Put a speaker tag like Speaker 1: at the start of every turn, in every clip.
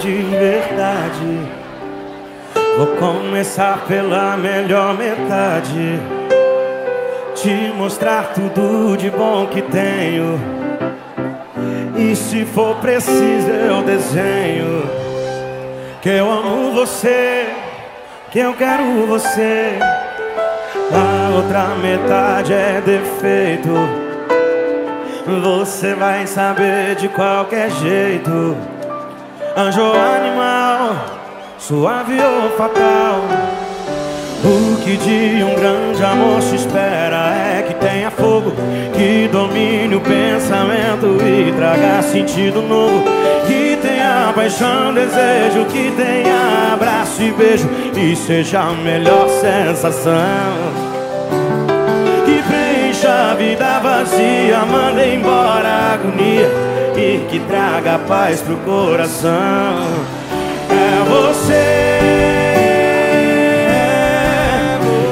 Speaker 1: de verdade. Vou começar pela melhor metade. Te mostrar tudo de bom que tenho. E se for preciso, eu desenho. Que eu amo você, que eu quero você. A outra metade é defeito. Você vai saber de qualquer jeito. Anjo animal, suave ou fatal. O que de um grande amor se espera é que tenha fogo, que domine o pensamento e traga sentido novo. Que tenha paixão, desejo, que tenha abraço e beijo e seja a melhor sensação deixa a vida vazia, manda embora que traga paz pro coração. É você,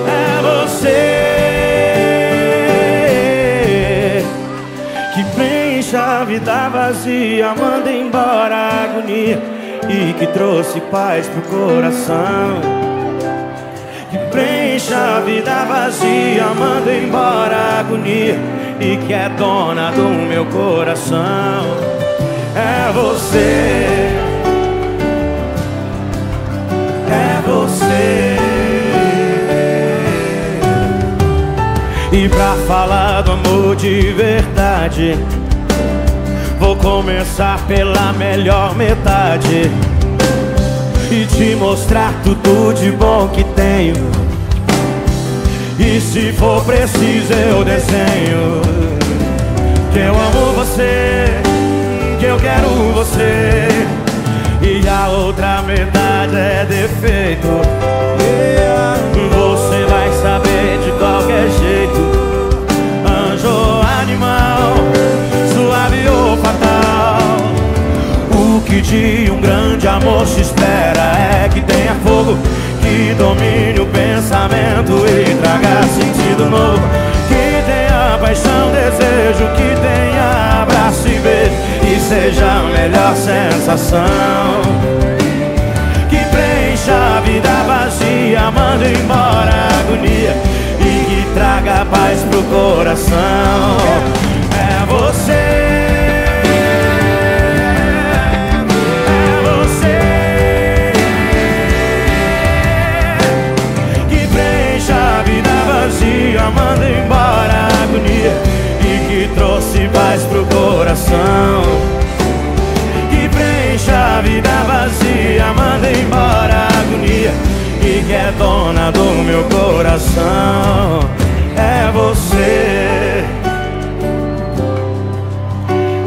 Speaker 1: é você que preenche a vida vazia, manda embora a agonia e que trouxe paz pro coração preencha a vida vazia, manda embora a agonia e que é dona do meu coração. É você, é você. E pra falar do amor de verdade, vou começar pela melhor metade e te mostrar tudo de bom que tenho. E se for preciso eu desenho você Que eu quero você. E a outra metade é defeito. Você vai saber de qualquer jeito. Anjo animal Suave ou fatal. O que de um grande amor se espera É que tenha fogo que domine o pensamento e traga sentido novo. Manda embora a agonia e que traga paz pro coração. É você. manda embora que é dona do meu coração. É você,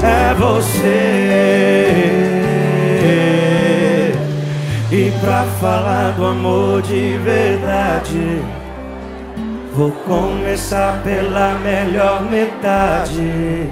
Speaker 1: é você. E pra falar do amor de verdade. Vou começar pela melhor metade.